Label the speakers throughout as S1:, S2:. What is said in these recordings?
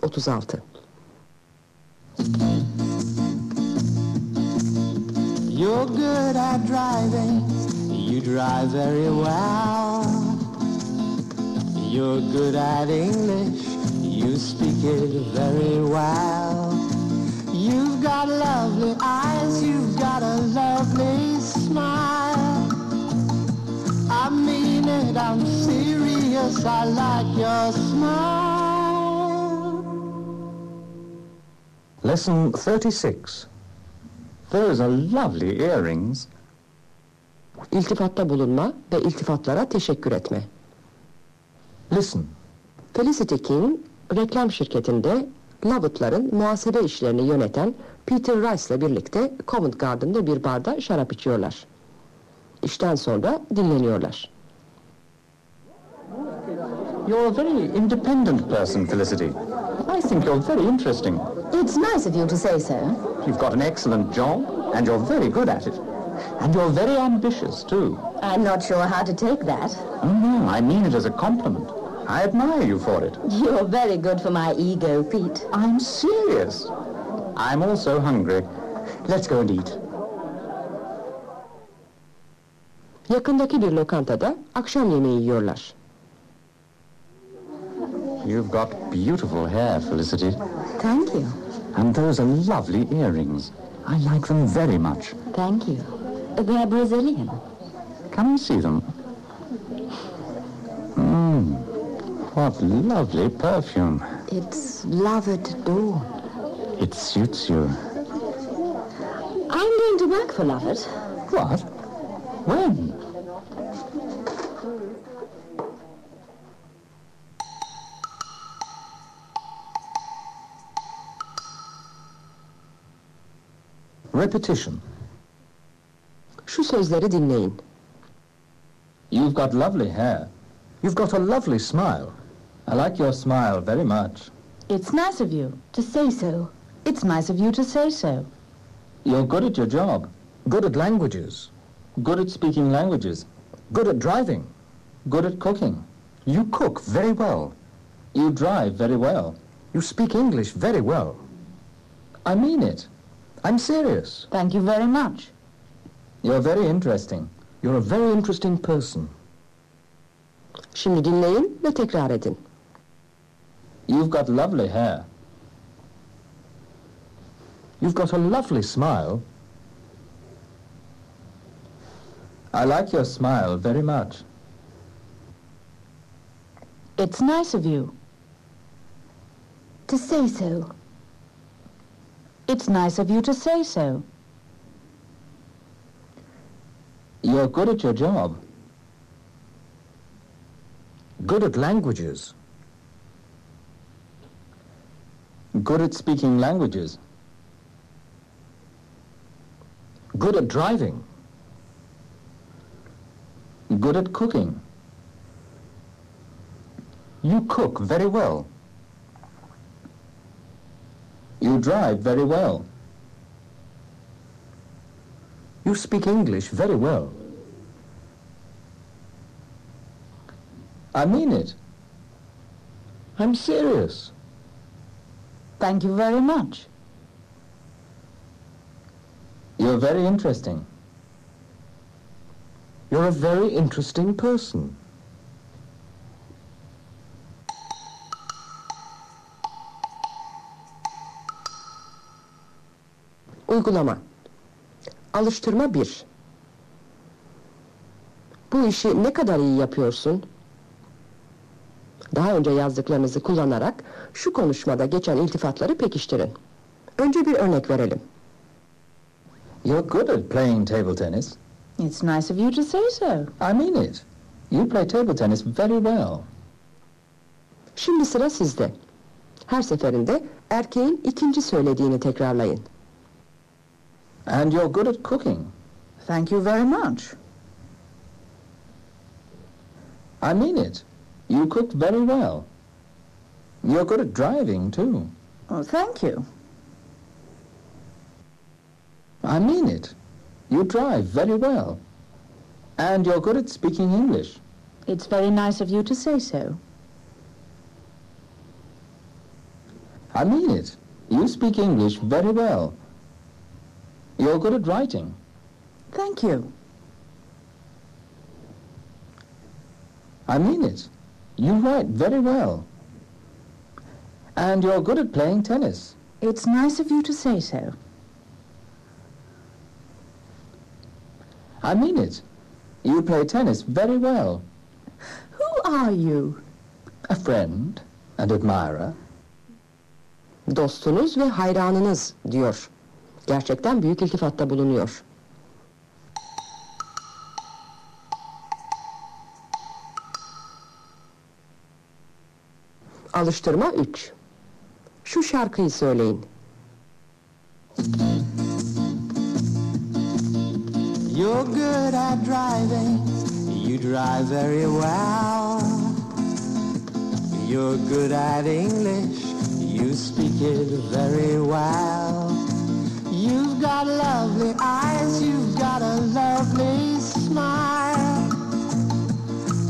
S1: 1936
S2: You're good at driving. You drive very well. You're good at English. You speak it very well. You've got lovely eyes. You've got a lovely smile. I mean it. I'm serious. I like your smile.
S3: Lesson 36. Those are lovely earrings.
S1: İltifatta bulunma ve iltifatlara teşekkür etme.
S3: Listen.
S1: Felicity King, reklam şirketinde Lovett'ların muhasebe işlerini yöneten Peter Rice ile birlikte Covent Garden'da bir barda şarap içiyorlar. İşten sonra dinleniyorlar.
S3: You're a very independent person, Felicity. I think you're very interesting.
S4: It's nice of you to say so.
S3: You've got an excellent job, and you're very good at it. And you're very ambitious, too.
S4: I'm not sure how to take that.
S3: Oh, no, I mean it as a compliment. I admire you for it.
S4: You're very good for my ego, Pete.
S3: I'm serious. I'm also hungry. Let's go and eat.
S1: Yakındaki bir lokantada akşam yemeği yiyorlar.
S3: You've got beautiful hair, Felicity.
S4: Thank you.
S3: And those are lovely earrings. I like them very much.
S4: Thank you. They're Brazilian.
S3: Come and see them. Mmm, what lovely perfume.
S4: It's love at dawn.
S3: It suits you.
S4: I'm going to work for Lovett.
S3: What? When? Repetition.
S1: Şu sözleri dinleyin.
S5: You've got lovely hair.
S3: You've got a lovely smile.
S5: I like your smile very much.
S4: It's nice of you to say so. It's nice of you to say so.
S5: You're good at your job.
S3: Good at languages.
S5: Good at speaking languages.
S3: Good at driving.
S5: Good at cooking.
S3: You cook very well.
S5: You drive very well.
S3: You speak English very well.
S5: I mean it.
S3: I'm serious.
S4: Thank you very much.
S5: You're very interesting.
S3: You're a very interesting person.
S1: Şimdi dinleyin ve tekrar edin.
S5: You've got lovely hair.
S3: You've got a lovely smile.
S5: I like your smile very much.
S4: It's nice of you to say so. It's nice of you to say so.
S5: You're good at your job.
S3: Good at languages.
S5: Good at speaking languages.
S3: Good at driving.
S5: Good at cooking.
S3: You cook very well.
S5: You drive very well.
S3: You speak English very well.
S5: I mean it.
S3: I'm serious.
S4: Thank you very much.
S5: You're very interesting.
S3: You're a very interesting person.
S1: Uygulama. Alıştırma 1. Bu işi ne kadar iyi yapıyorsun? Daha önce yazdıklarınızı kullanarak şu konuşmada geçen iltifatları pekiştirin. Önce bir örnek verelim.
S5: You're good at playing table tennis.
S4: It's nice of you to say so.
S5: I mean it. You play table tennis very well.
S1: Şimdi sıra sizde. Her seferinde erkeğin ikinci söylediğini tekrarlayın.
S5: And you're good at cooking.
S4: Thank you very much.
S5: I mean it. You cook very well. You're good at driving, too.
S4: Oh, thank you.
S5: I mean it. You drive very well. And you're good at speaking English.
S4: It's very nice of you to say so.
S5: I mean it. You speak English very well. You're good at writing.
S4: Thank you.
S5: I mean it. You write very well. And you're good at playing tennis.
S4: It's nice of you to say so.
S5: I mean it. You play tennis very well.
S4: Who are you?
S5: A friend and admirer.
S1: Dostunuz ve hayranınız diyor. Gerçekten büyük iltifatta bulunuyor. Alıştırma 3. Şu şarkıyı söyleyin.
S2: You're good at driving, you drive very well. You're good at English, you speak it very well. You've got lovely eyes, you've got a lovely smile.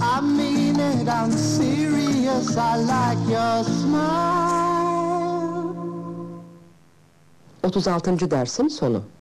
S2: I mean it, I'm serious, I like your smile.
S1: 36. dersin sonu.